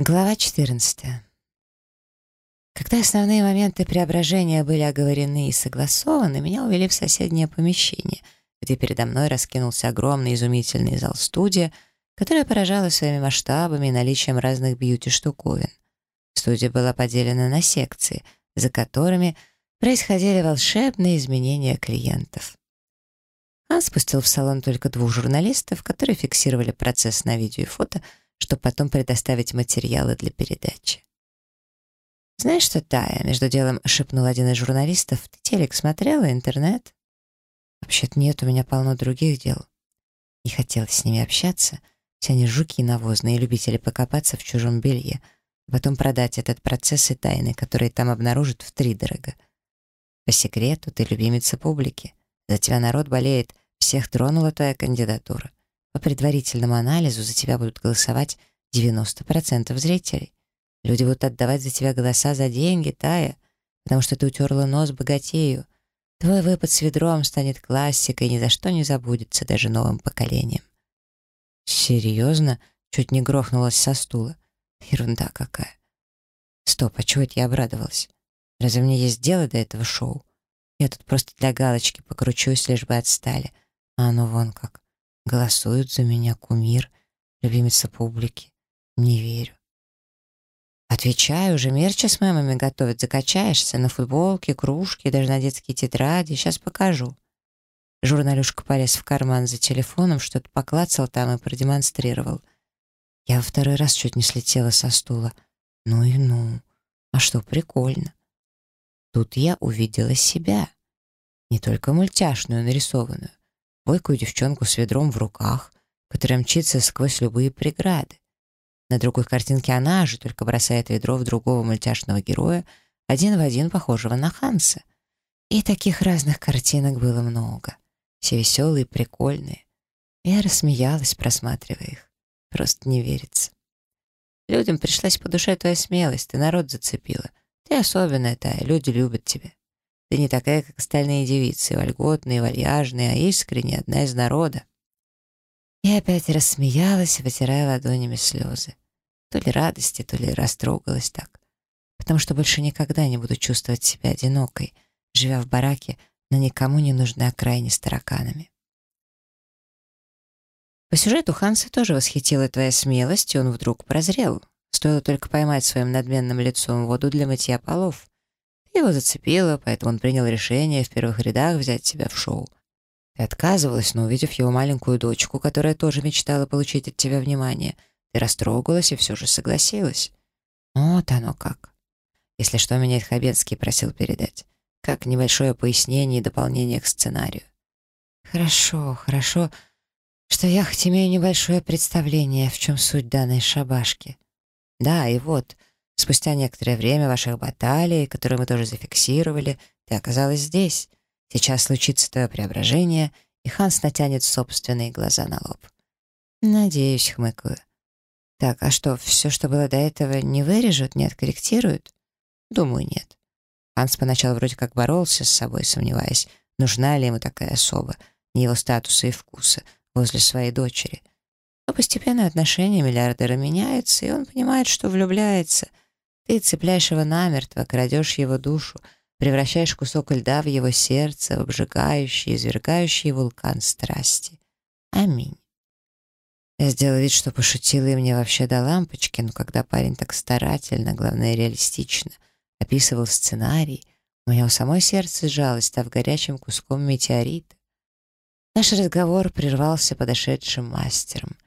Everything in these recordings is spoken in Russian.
Глава 14. Когда основные моменты преображения были оговорены и согласованы, меня увели в соседнее помещение, где передо мной раскинулся огромный изумительный зал-студия, которая поражала своими масштабами и наличием разных бьюти-штуковин. Студия была поделена на секции, за которыми происходили волшебные изменения клиентов. Он спустил в салон только двух журналистов, которые фиксировали процесс на видео и фото — чтобы потом предоставить материалы для передачи. «Знаешь что, Тая?» — между делом шепнул один из журналистов. «Ты телек смотрела, интернет?» «Вообще-то нет, у меня полно других дел». Не хотелось с ними общаться. Все они жуки навозные, любители покопаться в чужом белье, потом продать этот процесс и тайны, которые там обнаружат втридорого. По секрету, ты любимица публики. За тебя народ болеет, всех тронула твоя кандидатура. По предварительному анализу за тебя будут голосовать 90% зрителей. Люди будут отдавать за тебя голоса за деньги, Тая, потому что ты утерла нос богатею. Твой выпад с ведром станет классикой и ни за что не забудется даже новым поколением. Серьезно? Чуть не грохнулась со стула. Ерунда какая. Стоп, а чего это я обрадовалась? Разве мне есть дело до этого шоу? Я тут просто для галочки покручусь, лишь бы отстали. А ну вон как. Голосуют за меня кумир, любимица публики. Не верю. Отвечаю, уже мерча с мамами готовят, закачаешься на футболке, кружки, даже на детские тетради. Сейчас покажу. Журналюшка полез в карман за телефоном, что-то поклацал там и продемонстрировал. Я во второй раз чуть не слетела со стула. Ну и ну. А что, прикольно. Тут я увидела себя. Не только мультяшную, нарисованную бойкую девчонку с ведром в руках, которая мчится сквозь любые преграды. На другой картинке она же только бросает ведро в другого мультяшного героя, один в один похожего на Ханса. И таких разных картинок было много. Все веселые, прикольные. Я рассмеялась, просматривая их. Просто не верится. Людям пришлась по душе твоя смелость, ты народ зацепила. Ты особенная, Тая, люди любят тебя. Ты не такая, как остальные девицы, вольготные, вальяжные, а искренне одна из народа. Я опять рассмеялась, вытирая ладонями слезы. То ли радости, то ли растрогалась так. Потому что больше никогда не буду чувствовать себя одинокой, живя в бараке на никому не нужной окраине с тараканами. По сюжету Ханса тоже восхитила твоя смелость, и он вдруг прозрел. Стоило только поймать своим надменным лицом воду для мытья полов. Его зацепило, поэтому он принял решение в первых рядах взять тебя в шоу. Ты отказывалась, но увидев его маленькую дочку, которая тоже мечтала получить от тебя внимание, ты растрогалась и все же согласилась. Вот оно как. Если что, меня Хабенский просил передать. Как небольшое пояснение и дополнение к сценарию. Хорошо, хорошо, что я хоть имею небольшое представление, в чем суть данной шабашки. Да, и вот — Спустя некоторое время ваших баталий, которые мы тоже зафиксировали, ты оказалась здесь. Сейчас случится твое преображение, и Ханс натянет собственные глаза на лоб. Надеюсь, хмыкаю. Так, а что, все, что было до этого, не вырежут, не откорректируют? Думаю, нет. Ханс поначалу вроде как боролся с собой, сомневаясь, нужна ли ему такая особа, не его статуса и вкуса, возле своей дочери. Но постепенно отношения миллиардера меняются, и он понимает, что влюбляется — ты цепляешь его намертво, крадешь его душу, превращаешь кусок льда в его сердце, в обжигающий, извергающий вулкан страсти. Аминь. Я сделала вид, что пошутила, и мне вообще до лампочки, но когда парень так старательно, главное, реалистично описывал сценарий, у меня у самой сердце сжалось, став горячим куском метеорита. Наш разговор прервался подошедшим мастером.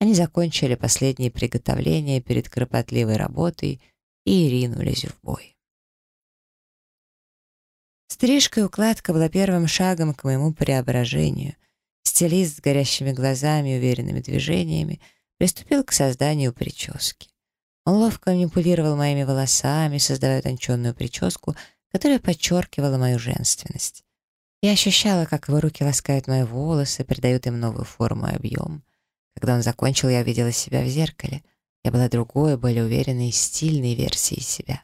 Они закончили последние приготовления перед кропотливой работой — и ринулись в бой. Стрижка и укладка была первым шагом к моему преображению. Стилист с горящими глазами и уверенными движениями приступил к созданию прически. Он ловко манипулировал моими волосами, создавая тонченную прическу, которая подчеркивала мою женственность. Я ощущала, как его руки ласкают мои волосы, придают им новую форму и объем. Когда он закончил, я увидела себя в зеркале — я была другой, более уверенной и стильной версией себя.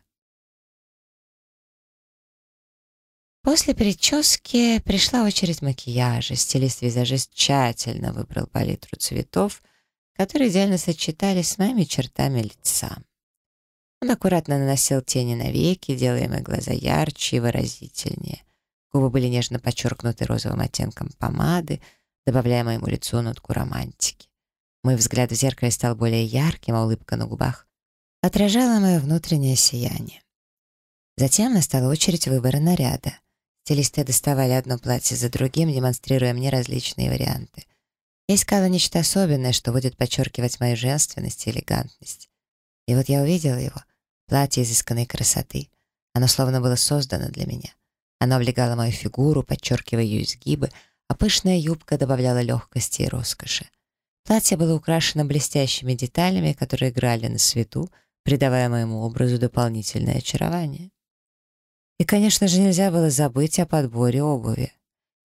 После прически пришла очередь макияжа. Стилист-визажист тщательно выбрал палитру цветов, которые идеально сочетались с моими чертами лица. Он аккуратно наносил тени на веки, делая мои глаза ярче и выразительнее. Губы были нежно подчеркнуты розовым оттенком помады, добавляя моему лицу нотку романтики. Мой взгляд в зеркале стал более ярким, а улыбка на губах отражала мое внутреннее сияние. Затем настала очередь выбора наряда. Стилисты доставали одно платье за другим, демонстрируя мне различные варианты. Я искала нечто особенное, что будет подчеркивать мою женственность и элегантность. И вот я увидела его, платье изысканной красоты. Оно словно было создано для меня. Оно облегало мою фигуру, подчеркивая ее изгибы, а пышная юбка добавляла легкости и роскоши. Платье было украшено блестящими деталями, которые играли на свету, придавая моему образу дополнительное очарование. И, конечно же, нельзя было забыть о подборе обуви.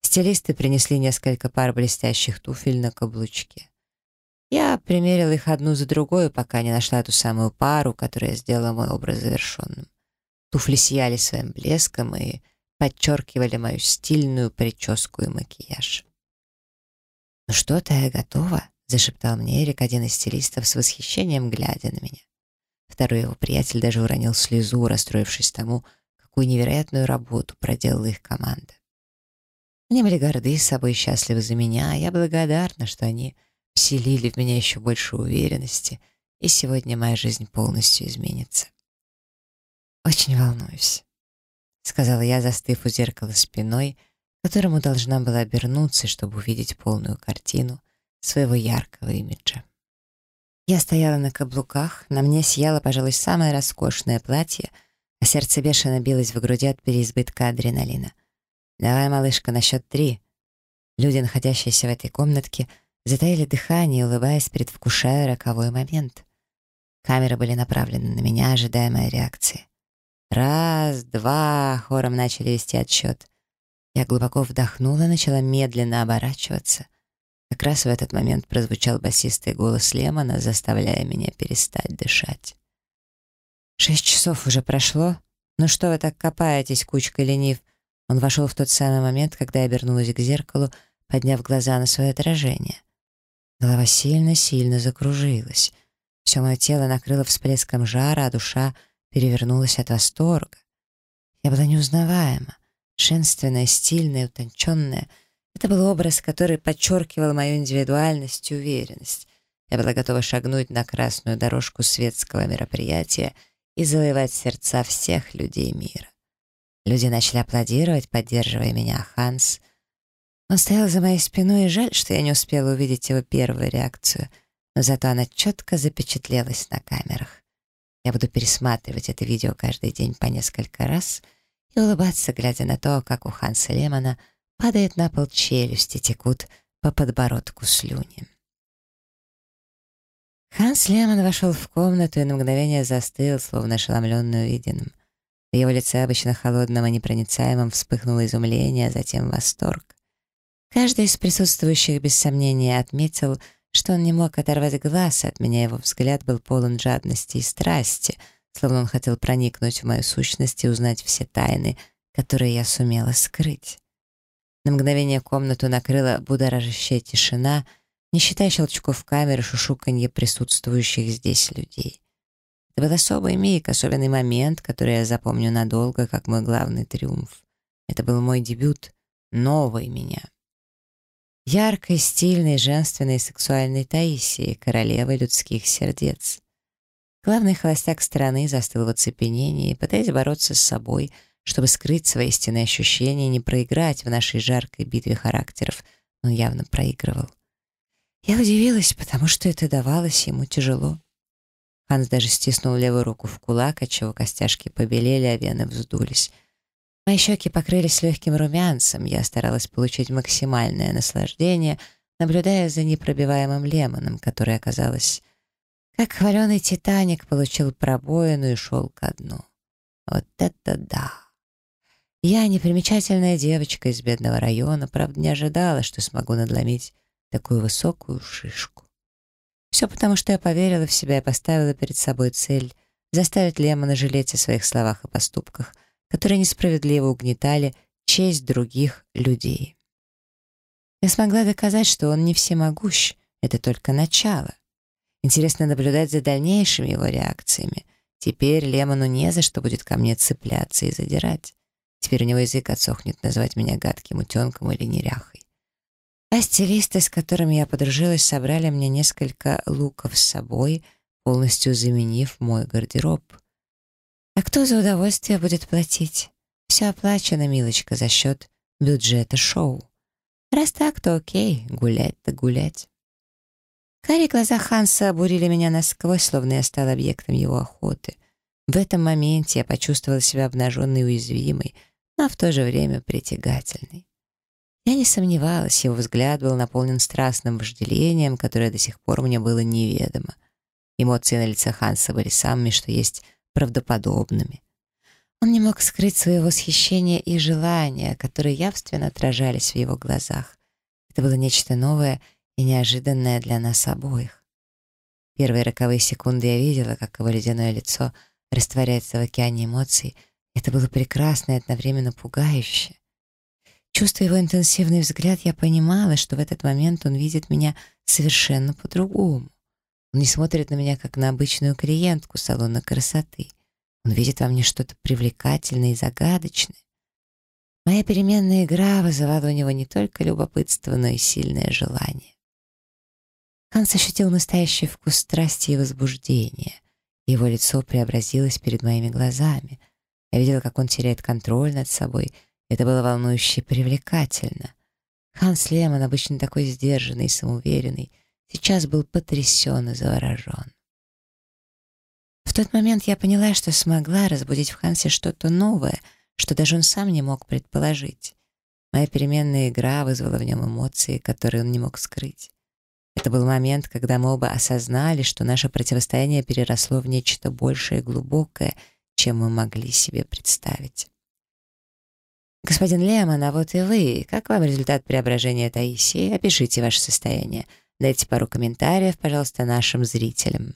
Стилисты принесли несколько пар блестящих туфель на каблучке. Я примерила их одну за другой, пока не нашла ту самую пару, которая сделала мой образ завершенным. Туфли сияли своим блеском и подчеркивали мою стильную прическу и макияж. «Ну что, ты готова?» — зашептал мне Эрик, один из стилистов, с восхищением глядя на меня. Второй его приятель даже уронил слезу, расстроившись тому, какую невероятную работу проделала их команда. Они были горды собой и счастливы за меня, а я благодарна, что они вселили в меня еще больше уверенности, и сегодня моя жизнь полностью изменится. «Очень волнуюсь», — сказала я, застыв у зеркала спиной, которому должна была обернуться, чтобы увидеть полную картину своего яркого имиджа. Я стояла на каблуках, на мне сияло, пожалуй, самое роскошное платье — а сердце бешено билось в груди от переизбытка адреналина. «Давай, малышка, на счет три». Люди, находящиеся в этой комнатке, затаили дыхание, улыбаясь, предвкушая роковой момент. Камеры были направлены на меня, ожидая моей реакции. «Раз, два!» — хором начали вести отсчет. Я глубоко вдохнула, начала медленно оборачиваться. Как раз в этот момент прозвучал басистый голос Лемона, заставляя меня перестать дышать. «Шесть часов уже прошло? Ну что вы так копаетесь, кучка ленив?» Он вошел в тот самый момент, когда я обернулась к зеркалу, подняв глаза на свое отражение. Голова сильно-сильно закружилась. Все мое тело накрыло всплеском жара, а душа перевернулась от восторга. Я была неузнаваема, женственная, стильная, утонченная. Это был образ, который подчеркивал мою индивидуальность и уверенность. Я была готова шагнуть на красную дорожку светского мероприятия — и завоевать сердца всех людей мира. Люди начали аплодировать, поддерживая меня, а Ханс... Он стоял за моей спиной, и жаль, что я не успела увидеть его первую реакцию, но зато она четко запечатлелась на камерах. Я буду пересматривать это видео каждый день по несколько раз и улыбаться, глядя на то, как у Ханса Лемона падает на пол челюсти, текут по подбородку слюни. Ханс Лемон вошел в комнату и на мгновение застыл, словно ошеломленный увиденным. В его лице, обычно холодном и непроницаемом, вспыхнуло изумление, а затем восторг. Каждый из присутствующих без сомнения отметил, что он не мог оторвать глаз от меня, его взгляд был полон жадности и страсти, словно он хотел проникнуть в мою сущность и узнать все тайны, которые я сумела скрыть. На мгновение комнату накрыла будоражащая тишина — не считая щелчков камеры, шушуканье присутствующих здесь людей. Это был особый миг, особенный момент, который я запомню надолго, как мой главный триумф. Это был мой дебют, новый меня. Яркой, стильной, женственной, сексуальной Таисии, королевой людских сердец. Главный холостяк страны застыл в оцепенении, пытаясь бороться с собой, чтобы скрыть свои истинные ощущения и не проиграть в нашей жаркой битве характеров. Он явно проигрывал. Я удивилась, потому что это давалось ему тяжело. Ханс даже стиснул левую руку в кулак, отчего костяшки побелели, а вены вздулись. Мои щеки покрылись легким румянцем, я старалась получить максимальное наслаждение, наблюдая за непробиваемым лемоном, который оказалось... Как хваленый Титаник получил пробоину и шел ко дну. Вот это да! Я, непримечательная девочка из бедного района, правда, не ожидала, что смогу надломить такую высокую шишку. Все потому, что я поверила в себя и поставила перед собой цель заставить Лемона жалеть о своих словах и поступках, которые несправедливо угнетали честь других людей. Я смогла доказать, что он не всемогущ, это только начало. Интересно наблюдать за дальнейшими его реакциями. Теперь Лемону не за что будет ко мне цепляться и задирать. Теперь у него язык отсохнет называть меня гадким утенком или неряхой. А стилисты, с которыми я подружилась, собрали мне несколько луков с собой, полностью заменив мой гардероб. А кто за удовольствие будет платить? Все оплачено, милочка, за счет бюджета шоу. Раз так, то окей, гулять то гулять. Карие глаза Ханса обурили меня насквозь, словно я стала объектом его охоты. В этом моменте я почувствовала себя обнаженной и уязвимой, но в то же время притягательной. Я не сомневалась, его взгляд был наполнен страстным вожделением, которое до сих пор мне было неведомо. Эмоции на лице Ханса были самыми, что есть, правдоподобными. Он не мог скрыть своего восхищения и желания, которые явственно отражались в его глазах. Это было нечто новое и неожиданное для нас обоих. Первые роковые секунды я видела, как его ледяное лицо растворяется в океане эмоций. Это было прекрасно и одновременно пугающе. Чувствуя его интенсивный взгляд, я понимала, что в этот момент он видит меня совершенно по-другому. Он не смотрит на меня, как на обычную клиентку салона красоты. Он видит во мне что-то привлекательное и загадочное. Моя переменная игра вызывала у него не только любопытство, но и сильное желание. Ханс ощутил настоящий вкус страсти и возбуждения. Его лицо преобразилось перед моими глазами. Я видела, как он теряет контроль над собой. Это было волнующе привлекательно. Ханс Лемон, обычно такой сдержанный и самоуверенный, сейчас был потрясен и заворожен. В тот момент я поняла, что смогла разбудить в Хансе что-то новое, что даже он сам не мог предположить. Моя переменная игра вызвала в нем эмоции, которые он не мог скрыть. Это был момент, когда мы оба осознали, что наше противостояние переросло в нечто большее и глубокое, чем мы могли себе представить. «Господин Лемон, а вот и вы. Как вам результат преображения Таисии? Опишите ваше состояние. Дайте пару комментариев, пожалуйста, нашим зрителям».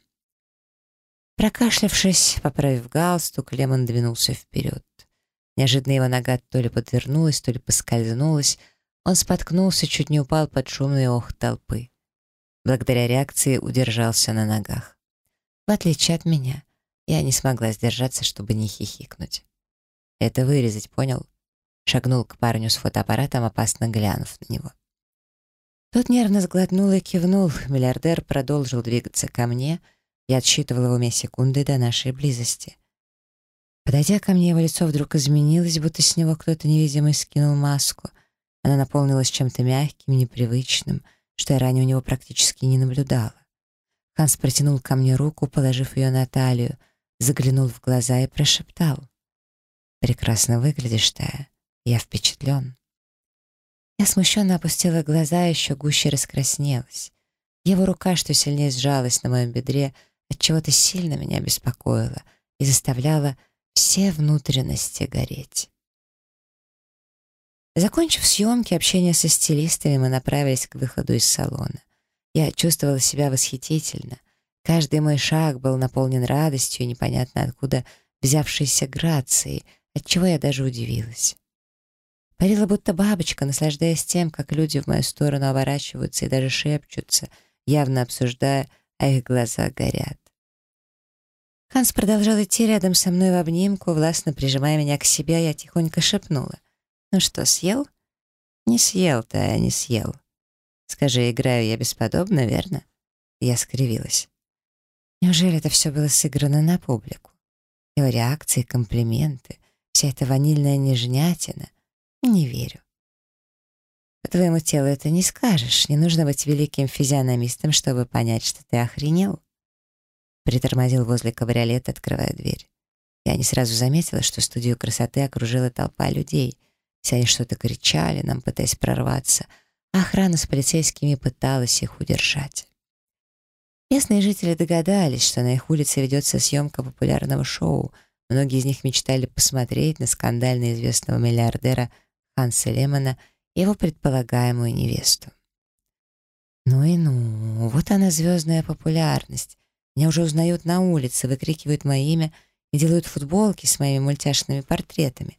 Прокашлявшись, поправив галстук, Лемон двинулся вперед. Неожиданно его нога то ли подвернулась, то ли поскользнулась. Он споткнулся, чуть не упал под шумный ох толпы. Благодаря реакции удержался на ногах. В отличие от меня, я не смогла сдержаться, чтобы не хихикнуть. «Это вырезать, понял?» Шагнул к парню с фотоаппаратом, опасно глянув на него. Тот нервно сглотнул и кивнул. Миллиардер продолжил двигаться ко мне — я отсчитывала в уме секунды до нашей близости. Подойдя ко мне, его лицо вдруг изменилось, будто с него кто-то невидимый скинул маску. Она наполнилась чем-то мягким, непривычным, что я ранее у него практически не наблюдала. Ханс протянул ко мне руку, положив ее на талию, заглянул в глаза и прошептал. «Прекрасно выглядишь, Тая. Я впечатлен». Я смущенно опустила глаза, еще гуще раскраснелась. Его рука, что сильнее сжалась на моем бедре, отчего-то сильно меня беспокоило и заставляло все внутренности гореть. Закончив съемки, общение со стилистами, мы направились к выходу из салона. Я чувствовала себя восхитительно. Каждый мой шаг был наполнен радостью и непонятно откуда взявшейся грацией, отчего я даже удивилась. Парила будто бабочка, наслаждаясь тем, как люди в мою сторону оборачиваются и даже шепчутся, явно обсуждая а их глаза горят. Ханс продолжал идти рядом со мной в обнимку, властно прижимая меня к себе, я тихонько шепнула. «Ну что, съел?» «Не съел-то, я не съел. Скажи, играю я бесподобно, верно?» Я скривилась. Неужели это все было сыграно на публику? Его реакции, комплименты, вся эта ванильная нежнятина? Не верю. По твоему телу это не скажешь. Не нужно быть великим физиономистом, чтобы понять, что ты охренел. Притормозил возле кабриолета, открывая дверь. Я не сразу заметила, что студию красоты окружила толпа людей. Все они что-то кричали, нам пытаясь прорваться, а охрана с полицейскими пыталась их удержать. Местные жители догадались, что на их улице ведется съемка популярного шоу. Многие из них мечтали посмотреть на скандально известного миллиардера Ханса Лемона — его предполагаемую невесту. Ну и ну, вот она звездная популярность. Меня уже узнают на улице, выкрикивают мое имя и делают футболки с моими мультяшными портретами.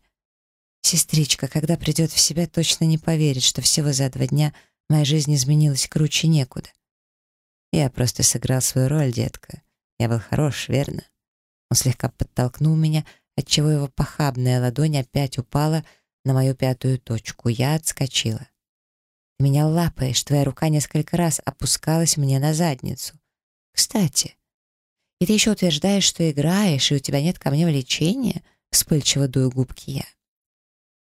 Сестричка, когда придет в себя, точно не поверит, что всего за два дня моя жизнь изменилась круче некуда. Я просто сыграл свою роль, детка. Я был хорош, верно? Он слегка подтолкнул меня, отчего его похабная ладонь опять упала на мою пятую точку. Я отскочила. Ты меня лапаешь, твоя рука несколько раз опускалась мне на задницу. Кстати, и ты еще утверждаешь, что играешь, и у тебя нет ко мне влечения?» Вспыльчиво дую губки я.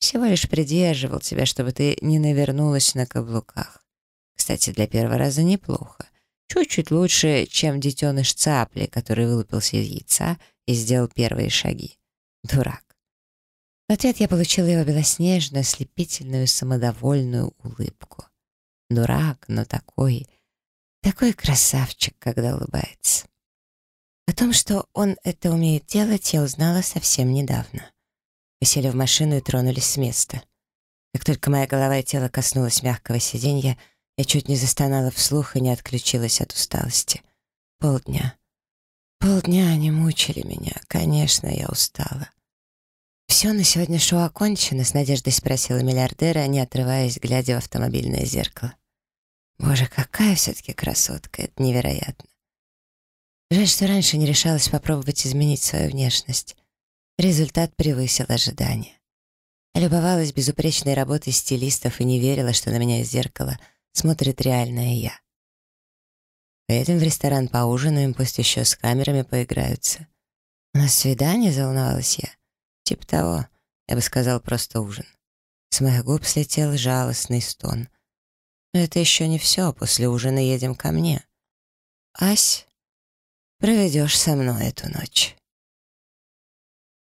«Всего лишь придерживал тебя, чтобы ты не навернулась на каблуках. Кстати, для первого раза неплохо. Чуть-чуть лучше, чем детеныш цапли, который вылупился из яйца и сделал первые шаги. Дурак. В ответ я получила его белоснежную, ослепительную, самодовольную улыбку. Дурак, но такой, такой красавчик, когда улыбается. О том, что он это умеет делать, я узнала совсем недавно. Мы сели в машину и тронулись с места. Как только моя голова и тело коснулось мягкого сиденья, я чуть не застонала вслух и не отключилась от усталости. Полдня. Полдня они мучили меня. Конечно, я устала. «Все, на сегодня шоу окончено?» — с надеждой спросила миллиардера, не отрываясь, глядя в автомобильное зеркало. «Боже, какая все-таки красотка! Это невероятно!» Жаль, что раньше не решалась попробовать изменить свою внешность. Результат превысил ожидания. Любовалась безупречной работой стилистов и не верила, что на меня из зеркала смотрит реальное я. Поедем в ресторан поужинаем, пусть еще с камерами поиграются. У нас свидание, заволновалась я. Типа того, я бы сказал, просто ужин. С моих губ слетел жалостный стон. Но это еще не все, после ужина едем ко мне. Ась, проведешь со мной эту ночь.